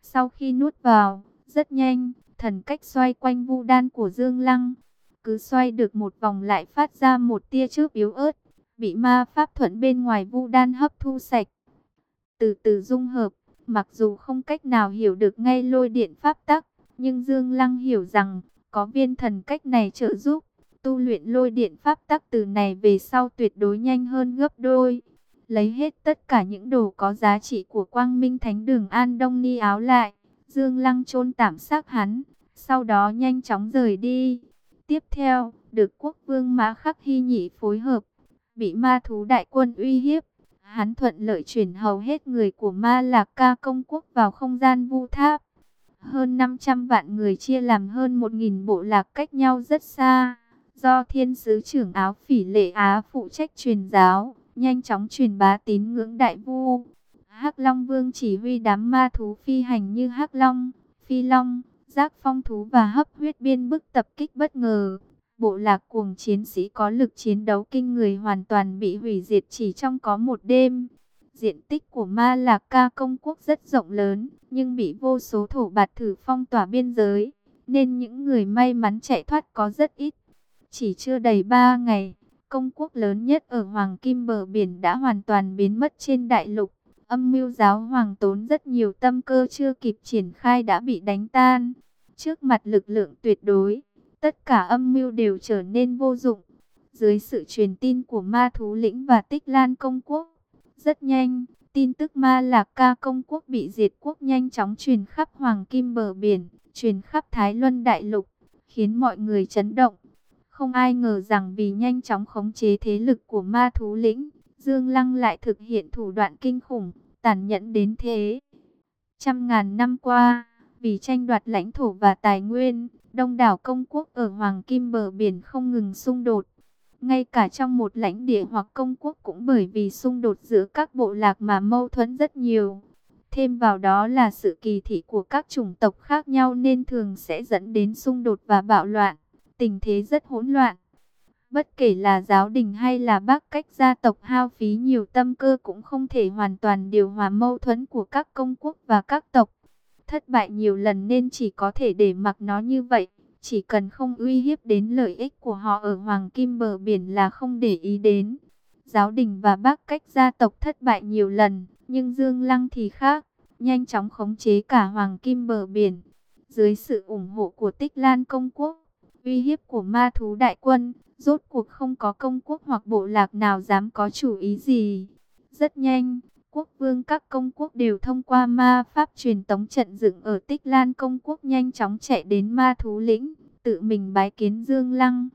Sau khi nuốt vào, rất nhanh, thần cách xoay quanh vu đan của Dương Lăng. Cứ xoay được một vòng lại phát ra một tia chớp yếu ớt, bị ma pháp thuận bên ngoài vu đan hấp thu sạch. Từ từ dung hợp, mặc dù không cách nào hiểu được ngay lôi điện pháp tắc, nhưng Dương Lăng hiểu rằng, có viên thần cách này trợ giúp, tu luyện lôi điện pháp tắc từ này về sau tuyệt đối nhanh hơn gấp đôi. Lấy hết tất cả những đồ có giá trị của quang minh thánh đường An Đông Ni áo lại, Dương Lăng chôn tạm xác hắn, sau đó nhanh chóng rời đi. Tiếp theo, được quốc vương Mã Khắc Hy Nhị phối hợp, bị ma thú đại quân uy hiếp. Hắn thuận lợi chuyển hầu hết người của ma lạc ca công quốc vào không gian vu tháp. Hơn 500 vạn người chia làm hơn 1.000 bộ lạc cách nhau rất xa. Do thiên sứ trưởng áo phỉ lệ Á phụ trách truyền giáo, nhanh chóng truyền bá tín ngưỡng đại vu. Hắc Long Vương chỉ huy đám ma thú phi hành như Hắc Long, Phi Long, Giác Phong Thú và hấp huyết biên bức tập kích bất ngờ, Bộ lạc cuồng chiến sĩ có lực chiến đấu kinh người hoàn toàn bị hủy diệt chỉ trong có một đêm. Diện tích của ma lạc ca công quốc rất rộng lớn, nhưng bị vô số thổ bạt thử phong tỏa biên giới, nên những người may mắn chạy thoát có rất ít. Chỉ chưa đầy ba ngày, công quốc lớn nhất ở Hoàng Kim bờ biển đã hoàn toàn biến mất trên đại lục. Âm mưu giáo hoàng tốn rất nhiều tâm cơ chưa kịp triển khai đã bị đánh tan. Trước mặt lực lượng tuyệt đối, Tất cả âm mưu đều trở nên vô dụng. Dưới sự truyền tin của ma thú lĩnh và tích lan công quốc. Rất nhanh, tin tức ma lạc ca công quốc bị diệt quốc nhanh chóng truyền khắp hoàng kim bờ biển. truyền khắp Thái Luân Đại Lục, khiến mọi người chấn động. Không ai ngờ rằng vì nhanh chóng khống chế thế lực của ma thú lĩnh, Dương Lăng lại thực hiện thủ đoạn kinh khủng, tàn nhẫn đến thế. Trăm ngàn năm qua, vì tranh đoạt lãnh thổ và tài nguyên, đông đảo công quốc ở Hoàng Kim bờ biển không ngừng xung đột. Ngay cả trong một lãnh địa hoặc công quốc cũng bởi vì xung đột giữa các bộ lạc mà mâu thuẫn rất nhiều. Thêm vào đó là sự kỳ thị của các chủng tộc khác nhau nên thường sẽ dẫn đến xung đột và bạo loạn. Tình thế rất hỗn loạn. Bất kể là giáo đình hay là bác cách gia tộc hao phí nhiều tâm cơ cũng không thể hoàn toàn điều hòa mâu thuẫn của các công quốc và các tộc. Thất bại nhiều lần nên chỉ có thể để mặc nó như vậy. Chỉ cần không uy hiếp đến lợi ích của họ ở Hoàng Kim bờ biển là không để ý đến. Giáo đình và bác cách gia tộc thất bại nhiều lần, nhưng Dương Lăng thì khác, nhanh chóng khống chế cả Hoàng Kim bờ biển. Dưới sự ủng hộ của Tích Lan Công Quốc, uy hiếp của ma thú đại quân, rốt cuộc không có công quốc hoặc bộ lạc nào dám có chủ ý gì. Rất nhanh, quốc vương các công quốc đều thông qua ma pháp truyền tống trận dựng ở Tích Lan công quốc nhanh chóng chạy đến ma thú lĩnh, tự mình bái kiến Dương Lăng.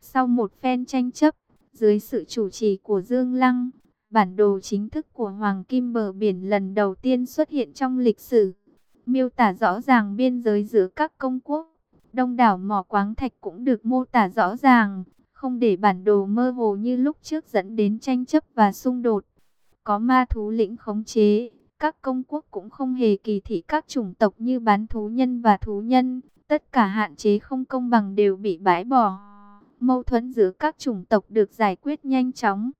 Sau một phen tranh chấp, dưới sự chủ trì của Dương Lăng, bản đồ chính thức của Hoàng Kim bờ biển lần đầu tiên xuất hiện trong lịch sử, miêu tả rõ ràng biên giới giữa các công quốc. Đông đảo mỏ quáng thạch cũng được mô tả rõ ràng, không để bản đồ mơ hồ như lúc trước dẫn đến tranh chấp và xung đột. Có ma thú lĩnh khống chế, các công quốc cũng không hề kỳ thị các chủng tộc như bán thú nhân và thú nhân. Tất cả hạn chế không công bằng đều bị bãi bỏ. Mâu thuẫn giữa các chủng tộc được giải quyết nhanh chóng.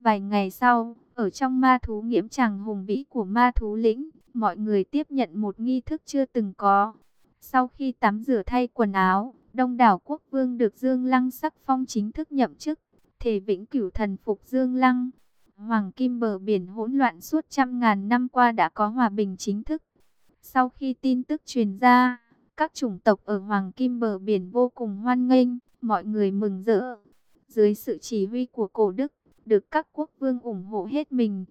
Vài ngày sau, ở trong ma thú nghiễm tràng hùng vĩ của ma thú lĩnh, mọi người tiếp nhận một nghi thức chưa từng có. Sau khi tắm rửa thay quần áo, đông đảo quốc vương được Dương Lăng sắc phong chính thức nhậm chức, thể vĩnh cửu thần phục Dương Lăng. Hoàng Kim bờ biển hỗn loạn suốt trăm ngàn năm qua đã có hòa bình chính thức. Sau khi tin tức truyền ra, các chủng tộc ở Hoàng Kim bờ biển vô cùng hoan nghênh, mọi người mừng rỡ. Dưới sự chỉ huy của cổ đức, được các quốc vương ủng hộ hết mình.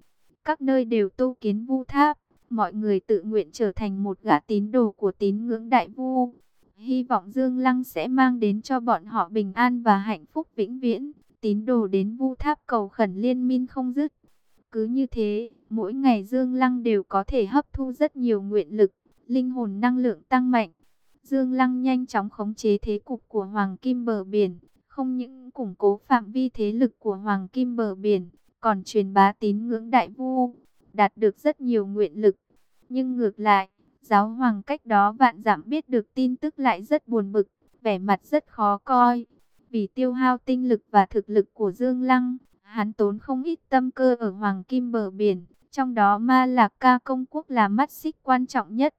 Các nơi đều tu kiến vu tháp, mọi người tự nguyện trở thành một gã tín đồ của tín ngưỡng đại vu. Hy vọng Dương Lăng sẽ mang đến cho bọn họ bình an và hạnh phúc vĩnh viễn tín đồ đến vu tháp cầu khẩn liên minh không dứt. Cứ như thế, mỗi ngày Dương Lăng đều có thể hấp thu rất nhiều nguyện lực, linh hồn năng lượng tăng mạnh. Dương Lăng nhanh chóng khống chế thế cục của Hoàng Kim bờ biển, không những củng cố phạm vi thế lực của Hoàng Kim bờ biển, còn truyền bá tín ngưỡng đại vu, đạt được rất nhiều nguyện lực. Nhưng ngược lại, giáo hoàng cách đó vạn giảm biết được tin tức lại rất buồn bực, vẻ mặt rất khó coi. Vì tiêu hao tinh lực và thực lực của Dương Lăng, hắn tốn không ít tâm cơ ở Hoàng Kim bờ biển, trong đó Ma Lạc Ca công quốc là mắt xích quan trọng nhất.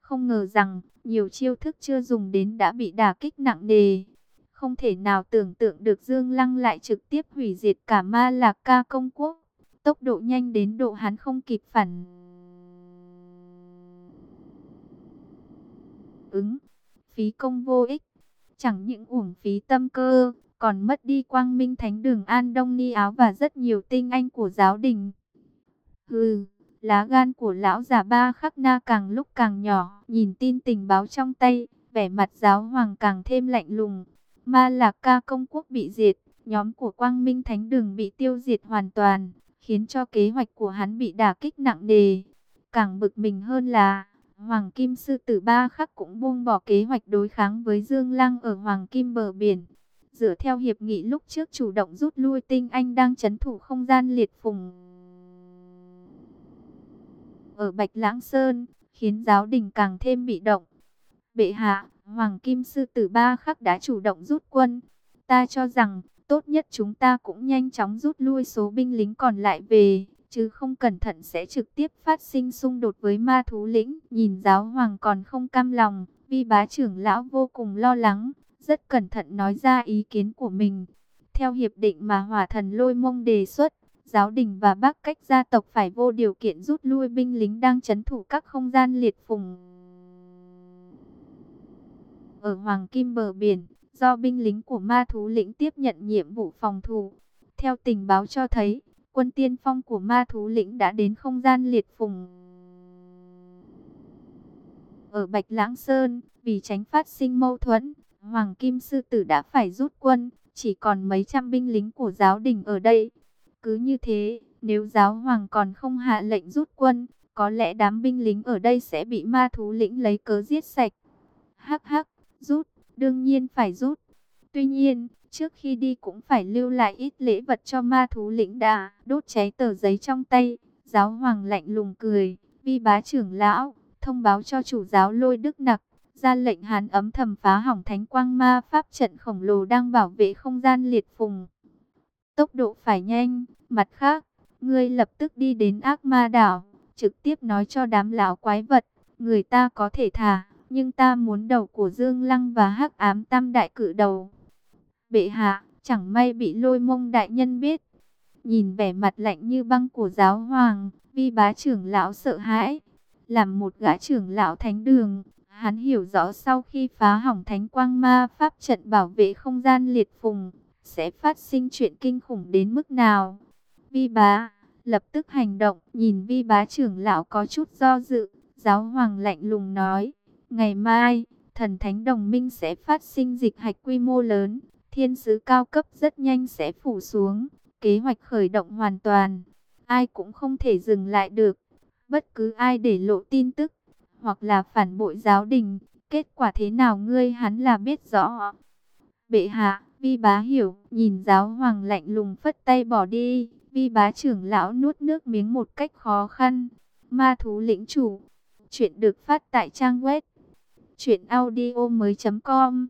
Không ngờ rằng, nhiều chiêu thức chưa dùng đến đã bị đả kích nặng nề. Không thể nào tưởng tượng được Dương Lăng lại trực tiếp hủy diệt cả Ma Lạc Ca công quốc. Tốc độ nhanh đến độ hắn không kịp phản ứng. Phí công vô ích chẳng những uổng phí tâm cơ, còn mất đi quang minh thánh đường An Đông Ni áo và rất nhiều tinh anh của giáo đình. Hừ, lá gan của lão già ba khắc na càng lúc càng nhỏ, nhìn tin tình báo trong tay, vẻ mặt giáo hoàng càng thêm lạnh lùng. Ma lạc ca công quốc bị diệt, nhóm của quang minh thánh đường bị tiêu diệt hoàn toàn, khiến cho kế hoạch của hắn bị đả kích nặng nề. Càng bực mình hơn là Hoàng Kim Sư Tử Ba Khắc cũng buông bỏ kế hoạch đối kháng với Dương Lăng ở Hoàng Kim bờ biển. Dựa theo hiệp nghị lúc trước chủ động rút lui tinh anh đang chấn thủ không gian liệt phùng. Ở Bạch Lãng Sơn, khiến giáo đình càng thêm bị động. Bệ hạ, Hoàng Kim Sư Tử Ba Khắc đã chủ động rút quân. Ta cho rằng, tốt nhất chúng ta cũng nhanh chóng rút lui số binh lính còn lại về chứ không cẩn thận sẽ trực tiếp phát sinh xung đột với ma thú lĩnh. Nhìn giáo hoàng còn không cam lòng, vi bá trưởng lão vô cùng lo lắng, rất cẩn thận nói ra ý kiến của mình. Theo hiệp định mà hỏa thần lôi mông đề xuất, giáo đình và bác cách gia tộc phải vô điều kiện rút lui binh lính đang chấn thủ các không gian liệt phùng. Ở Hoàng Kim bờ biển, do binh lính của ma thú lĩnh tiếp nhận nhiệm vụ phòng thủ. Theo tình báo cho thấy, quân tiên phong của ma thú lĩnh đã đến không gian liệt phùng. Ở Bạch Lãng Sơn, Vì tránh phát sinh mâu thuẫn, Hoàng Kim Sư Tử đã phải rút quân, chỉ còn mấy trăm binh lính của giáo đình ở đây. Cứ như thế, nếu giáo hoàng còn không hạ lệnh rút quân, có lẽ đám binh lính ở đây sẽ bị ma thú lĩnh lấy cớ giết sạch. Hắc hắc, rút, đương nhiên phải rút. Tuy nhiên, trước khi đi cũng phải lưu lại ít lễ vật cho ma thú lĩnh đà đốt cháy tờ giấy trong tay. Giáo hoàng lạnh lùng cười, vi bá trưởng lão, thông báo cho chủ giáo lôi đức nặc, ra lệnh hán ấm thầm phá hỏng thánh quang ma pháp trận khổng lồ đang bảo vệ không gian liệt phùng. Tốc độ phải nhanh, mặt khác, ngươi lập tức đi đến ác ma đảo, trực tiếp nói cho đám lão quái vật, người ta có thể thả, nhưng ta muốn đầu của Dương Lăng và hắc ám tam đại cử đầu. Bệ hạ, chẳng may bị lôi mông đại nhân biết. Nhìn vẻ mặt lạnh như băng của giáo hoàng, vi bá trưởng lão sợ hãi. Làm một gã trưởng lão thánh đường, hắn hiểu rõ sau khi phá hỏng thánh quang ma pháp trận bảo vệ không gian liệt phùng, sẽ phát sinh chuyện kinh khủng đến mức nào. Vi bá, lập tức hành động, nhìn vi bá trưởng lão có chút do dự, giáo hoàng lạnh lùng nói, ngày mai, thần thánh đồng minh sẽ phát sinh dịch hạch quy mô lớn, thiên sứ cao cấp rất nhanh sẽ phủ xuống, kế hoạch khởi động hoàn toàn, ai cũng không thể dừng lại được, bất cứ ai để lộ tin tức, hoặc là phản bội giáo đình, kết quả thế nào ngươi hắn là biết rõ. Bệ hạ, vi bá hiểu, nhìn giáo hoàng lạnh lùng phất tay bỏ đi, Vi bá trưởng lão nuốt nước miếng một cách khó khăn. Ma thú lĩnh chủ. Chuyện được phát tại trang web. Chuyện audio mới com.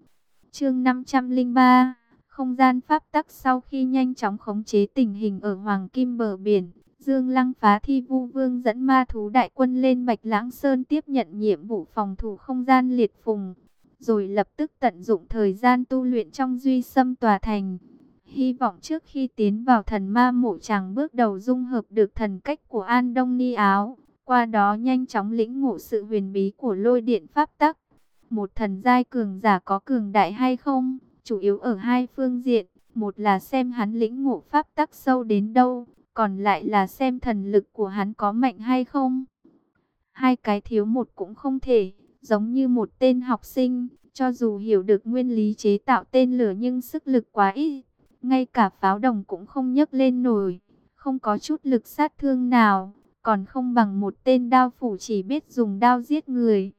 Chương 503. Không gian pháp tắc sau khi nhanh chóng khống chế tình hình ở Hoàng Kim bờ biển. Dương Lăng phá thi vu vương dẫn ma thú đại quân lên Bạch Lãng Sơn tiếp nhận nhiệm vụ phòng thủ không gian liệt phùng. Rồi lập tức tận dụng thời gian tu luyện trong duy xâm tòa thành Hy vọng trước khi tiến vào thần ma mộ chàng bước đầu dung hợp được thần cách của An Đông Ni Áo. Qua đó nhanh chóng lĩnh ngộ sự huyền bí của lôi điện pháp tắc. Một thần giai cường giả có cường đại hay không? Chủ yếu ở hai phương diện. Một là xem hắn lĩnh ngộ pháp tắc sâu đến đâu. Còn lại là xem thần lực của hắn có mạnh hay không. Hai cái thiếu một cũng không thể. Giống như một tên học sinh. Cho dù hiểu được nguyên lý chế tạo tên lửa nhưng sức lực quá ít ngay cả pháo đồng cũng không nhấc lên nổi, không có chút lực sát thương nào, còn không bằng một tên đao phủ chỉ biết dùng đao giết người.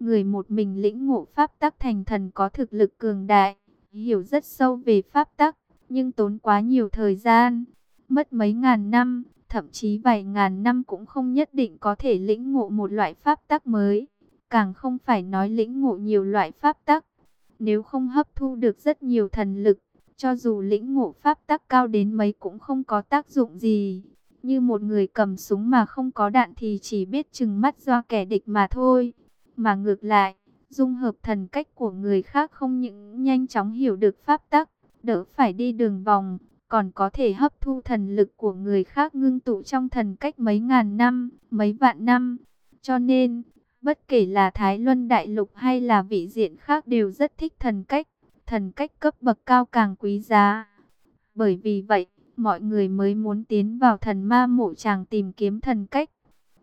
Người một mình lĩnh ngộ pháp tắc thành thần có thực lực cường đại, hiểu rất sâu về pháp tắc, nhưng tốn quá nhiều thời gian, mất mấy ngàn năm, thậm chí vài ngàn năm cũng không nhất định có thể lĩnh ngộ một loại pháp tắc mới, càng không phải nói lĩnh ngộ nhiều loại pháp tắc. Nếu không hấp thu được rất nhiều thần lực, cho dù lĩnh ngộ pháp tắc cao đến mấy cũng không có tác dụng gì. Như một người cầm súng mà không có đạn thì chỉ biết chừng mắt do kẻ địch mà thôi. Mà ngược lại, dung hợp thần cách của người khác không những nhanh chóng hiểu được pháp tắc, đỡ phải đi đường vòng, còn có thể hấp thu thần lực của người khác ngưng tụ trong thần cách mấy ngàn năm, mấy vạn năm. Cho nên, bất kể là Thái Luân Đại Lục hay là vị diện khác đều rất thích thần cách thần cách cấp bậc cao càng quý giá. Bởi vì vậy, mọi người mới muốn tiến vào thần ma mộ chàng tìm kiếm thần cách.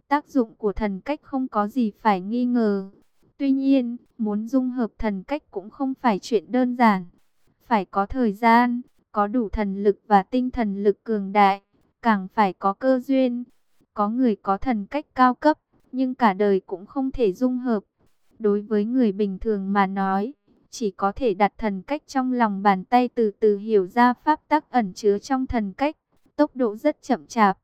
Tác dụng của thần cách không có gì phải nghi ngờ. Tuy nhiên, muốn dung hợp thần cách cũng không phải chuyện đơn giản. Phải có thời gian, có đủ thần lực và tinh thần lực cường đại, càng phải có cơ duyên. Có người có thần cách cao cấp, nhưng cả đời cũng không thể dung hợp. Đối với người bình thường mà nói, chỉ có thể đặt thần cách trong lòng bàn tay từ từ hiểu ra pháp tắc ẩn chứa trong thần cách, tốc độ rất chậm chạp.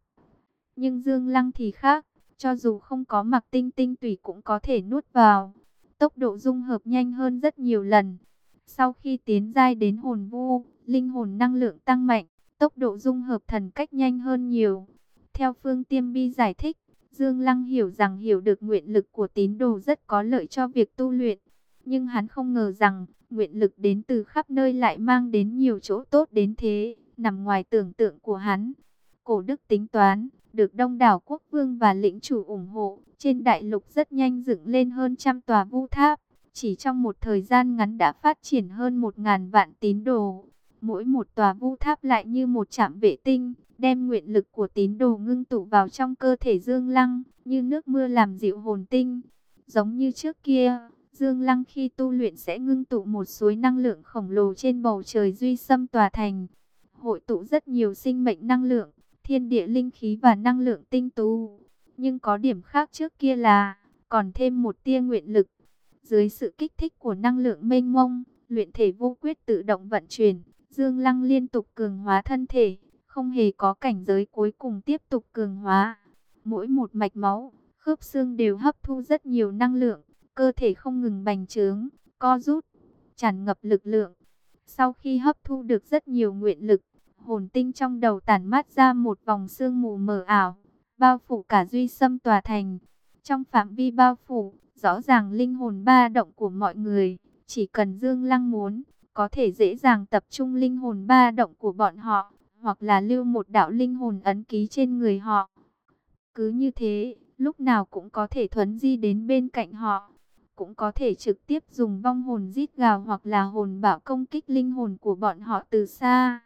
Nhưng Dương Lăng thì khác, cho dù không có mặc tinh tinh tùy cũng có thể nuốt vào, tốc độ dung hợp nhanh hơn rất nhiều lần. Sau khi tiến giai đến hồn vu, linh hồn năng lượng tăng mạnh, tốc độ dung hợp thần cách nhanh hơn nhiều. Theo Phương Tiêm Bi giải thích, Dương Lăng hiểu rằng hiểu được nguyện lực của tín đồ rất có lợi cho việc tu luyện. Nhưng hắn không ngờ rằng, nguyện lực đến từ khắp nơi lại mang đến nhiều chỗ tốt đến thế, nằm ngoài tưởng tượng của hắn. Cổ đức tính toán, được đông đảo quốc vương và lĩnh chủ ủng hộ, trên đại lục rất nhanh dựng lên hơn trăm tòa vu tháp. Chỉ trong một thời gian ngắn đã phát triển hơn một ngàn vạn tín đồ. Mỗi một tòa vu tháp lại như một trạm vệ tinh, đem nguyện lực của tín đồ ngưng tụ vào trong cơ thể dương lăng, như nước mưa làm dịu hồn tinh. Giống như trước kia, Dương Lăng khi tu luyện sẽ ngưng tụ một suối năng lượng khổng lồ trên bầu trời duy xâm tòa thành. Hội tụ rất nhiều sinh mệnh năng lượng, thiên địa linh khí và năng lượng tinh tú. Nhưng có điểm khác trước kia là, còn thêm một tia nguyện lực. Dưới sự kích thích của năng lượng mênh mông, luyện thể vô quyết tự động vận chuyển, Dương Lăng liên tục cường hóa thân thể, không hề có cảnh giới cuối cùng tiếp tục cường hóa. Mỗi một mạch máu, khớp xương đều hấp thu rất nhiều năng lượng, cơ thể không ngừng bành trướng, co rút, tràn ngập lực lượng. Sau khi hấp thu được rất nhiều nguyện lực, hồn tinh trong đầu tản mát ra một vòng sương mù mờ ảo, bao phủ cả duy xâm tòa thành. Trong phạm vi bao phủ, rõ ràng linh hồn ba động của mọi người, chỉ cần Dương Lăng muốn, có thể dễ dàng tập trung linh hồn ba động của bọn họ, hoặc là lưu một đạo linh hồn ấn ký trên người họ. Cứ như thế, lúc nào cũng có thể thuấn di đến bên cạnh họ, cũng có thể trực tiếp dùng vong hồn rít gào hoặc là hồn bảo công kích linh hồn của bọn họ từ xa.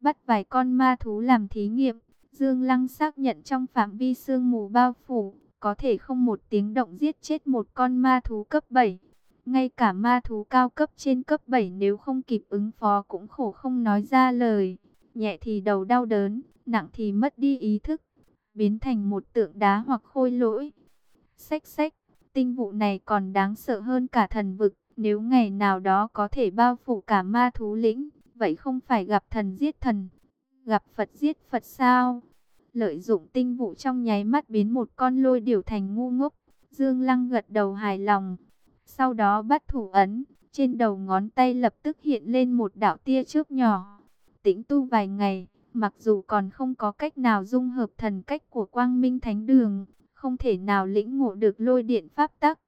Bắt vài con ma thú làm thí nghiệm, Dương Lăng xác nhận trong phạm vi sương mù bao phủ, có thể không một tiếng động giết chết một con ma thú cấp 7. Ngay cả ma thú cao cấp trên cấp 7 nếu không kịp ứng phó cũng khổ không nói ra lời. Nhẹ thì đầu đau đớn, nặng thì mất đi ý thức, biến thành một tượng đá hoặc khôi lỗi. Xách xách, tinh vụ này còn đáng sợ hơn cả thần vực. Nếu ngày nào đó có thể bao phủ cả ma thú lĩnh, vậy không phải gặp thần giết thần, gặp Phật giết Phật sao? Lợi dụng tinh vụ trong nháy mắt biến một con lôi điểu thành ngu ngốc. Dương Lăng gật đầu hài lòng. Sau đó bắt thủ ấn, trên đầu ngón tay lập tức hiện lên một đạo tia trước nhỏ. Tĩnh tu vài ngày, mặc dù còn không có cách nào dung hợp thần cách của quang minh thánh đường, không thể nào lĩnh ngộ được lôi điện pháp tắc.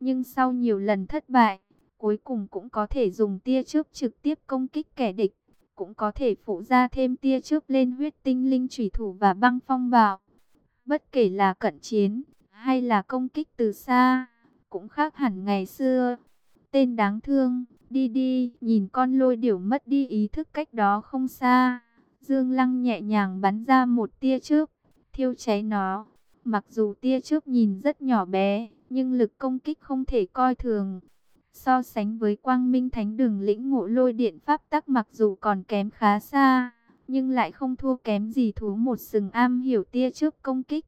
Nhưng sau nhiều lần thất bại, cuối cùng cũng có thể dùng tia chớp trực tiếp công kích kẻ địch, cũng có thể phụ ra thêm tia chớp lên huyết tinh linh thủy thủ và băng phong bạo. Bất kể là cận chiến, hay là công kích từ xa, cũng khác hẳn ngày xưa. Tên đáng thương, đi đi, nhìn con lôi điểu mất đi ý thức cách đó không xa. Dương Lăng nhẹ nhàng bắn ra một tia chớp thiêu cháy nó. Mặc dù tia chớp nhìn rất nhỏ bé, nhưng lực công kích không thể coi thường. So sánh với quang minh thánh đường lĩnh ngộ lôi điện pháp tắc mặc dù còn kém khá xa, nhưng lại không thua kém gì thú một sừng am hiểu tia trước công kích.